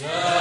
Yeah.